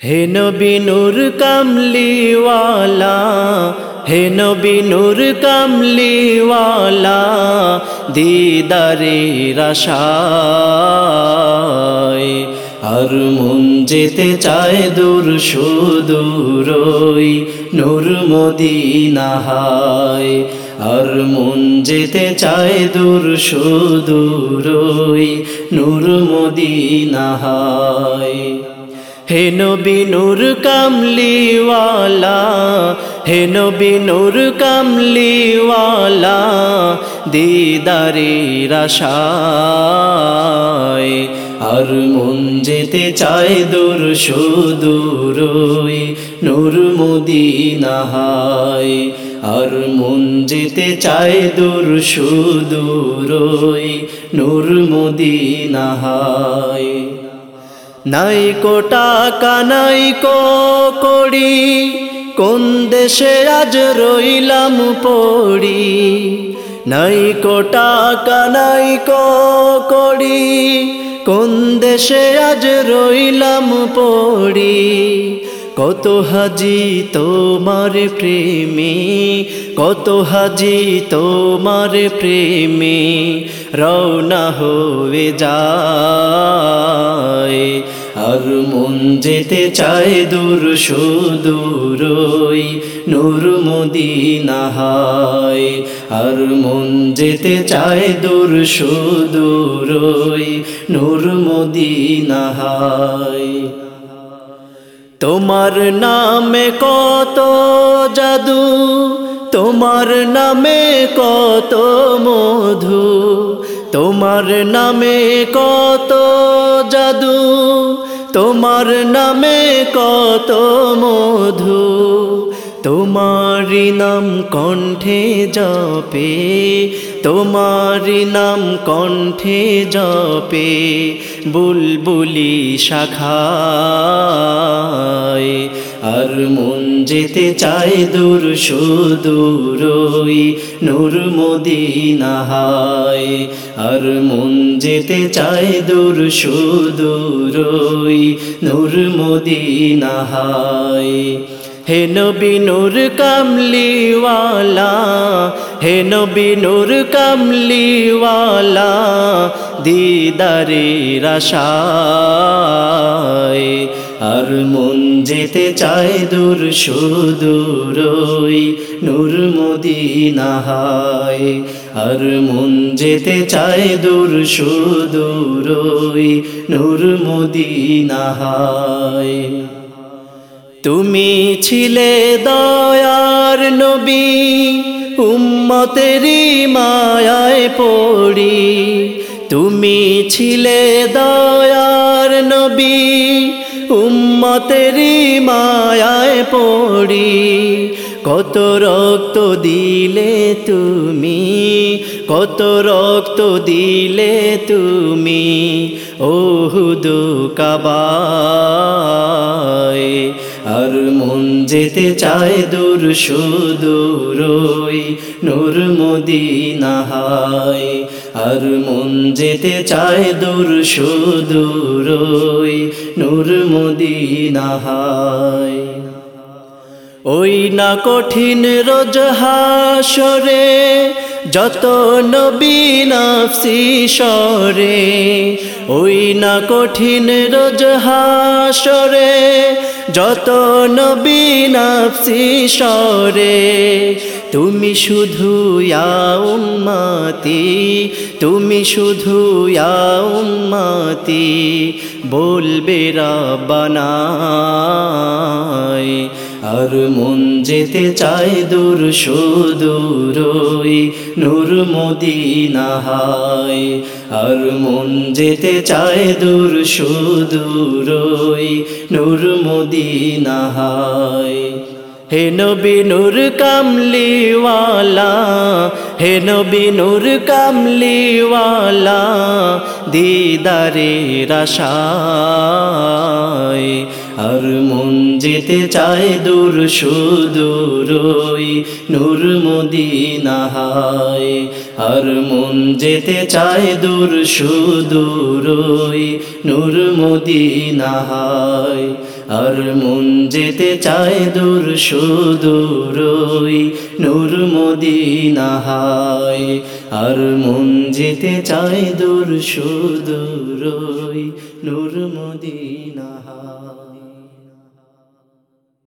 হে নবী নূর কামলিওয়ালা, হে নবী নূর কামলিওয়ালা দিদারে রাশায় আর মন যেতে চায় দূর সুদূরই, নূর মদিনাহায় আর মন যেতে চায় দূর সুদূরই, নূর মদিনাহায়। হে নবী নূর কামলিওয়ালা, হে নবী কামলিওয়ালা দিদারে রাশায় আর মন যেতে চায় দূর সুদূরই, নূর মদিনাহায় আর মন যেতে চায় দূর সুদূরই, নূর মদিনাহায় নাই কোটা কানাই কো করি কোন দেশে আজ রইলাম পড়ি? নাই কোটা কানাই কো করি কোন দেশে আজ রইলাম পড়ি? কত হাজি তোমার প্রেমে, কত হাজি তোমার প্রেমে, রওনা হয়ে যায়। আর মন যেতে চায় দূর সুদূরই, নূর মদিনাহায় আর মন যেতে চায় দূর সুদূরই, নূর মদিনাহায় তোমার নামে কত জাদু, তোমার নামে কত মধু তোমার নামে কত জাদু, তোমার নামে কত মধু তোমারি নাম কণ্ঠে জপে তোমারি নাম কণ্ঠে জপে, বুলবুলি শাখায়। আর মন যেতে চায় দূর সুদূরই, নূর মদিনাহায়। আর মন যেতে চায় দূর সুদূরই, নূর মদিনাহায়। হে নবী নূর কামলিওয়ালা, হে নবী নূর কামলিওয়ালা দিদারে রাশায় আর মন যেতে চায় দূর সুদূরই নূর মদিনাহায় আর মন যেতে চায় দূর সুদূরই নূর মদিনাহায় তুমি ছিলে দয়ার নবী উম্মতেরি মায়ায় পড়ি। তুমি ছিলে দয়ার নবী উম্মতেরি মায়ায় পড়ি। কত রক্ত দিলে তুমি, কত রক্ত দিলে তুমি, ওহুদ কাবায়। আর মন যেতে চায় দূর সুদূরই, নূর মদিনাহায় আর মন যেতে চায় দূর সুদূরই নূর মদিনাহায় ওই না কঠিন রোজ হাসরে যত নবী নাফসি সরে, ওই না কঠিন রোজ হাসরে যত নবী নাফসি সরে। তুমি শুধু উম্মাতি, তুমি শুধু উম্মাতি, বলবে রাবানায় আর মন যেতে চায় দূর সুদূরই, নূর মদিনাহায়। আর মন যেতে চায় দূর সুদূরই, নূর মদিনাহায়। হে নবী নূর কামলিওয়ালা, হে নবী নূর কামলিওয়ালা দিদারে রাশায় আর মন যেতে চায় দূর সুদূরই নূর মদিনাহায় আর মন যেতে চায় দূর সুদূরই নূর মদিনাহায় আর মন যেতে চায় দূর সুদূরই নূর মদিনা হায় আর মন যেতে চায় দূর সুদূরই নূর মদিনা হায়